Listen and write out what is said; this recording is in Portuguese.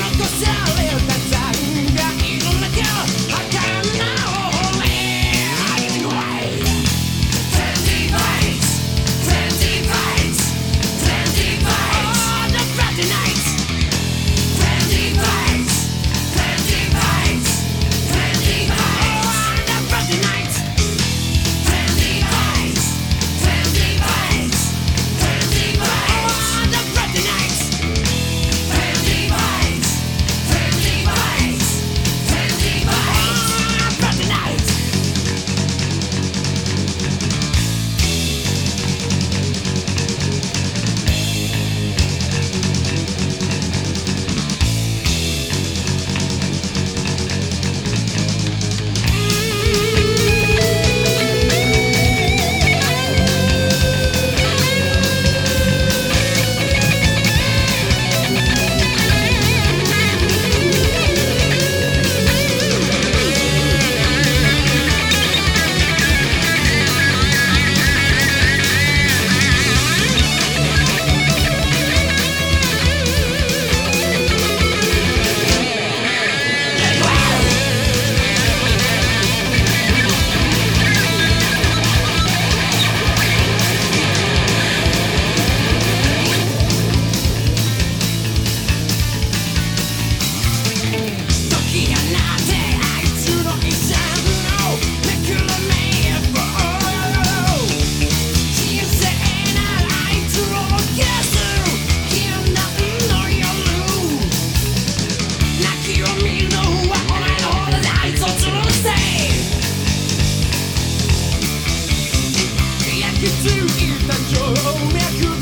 No cosciale me ajuda.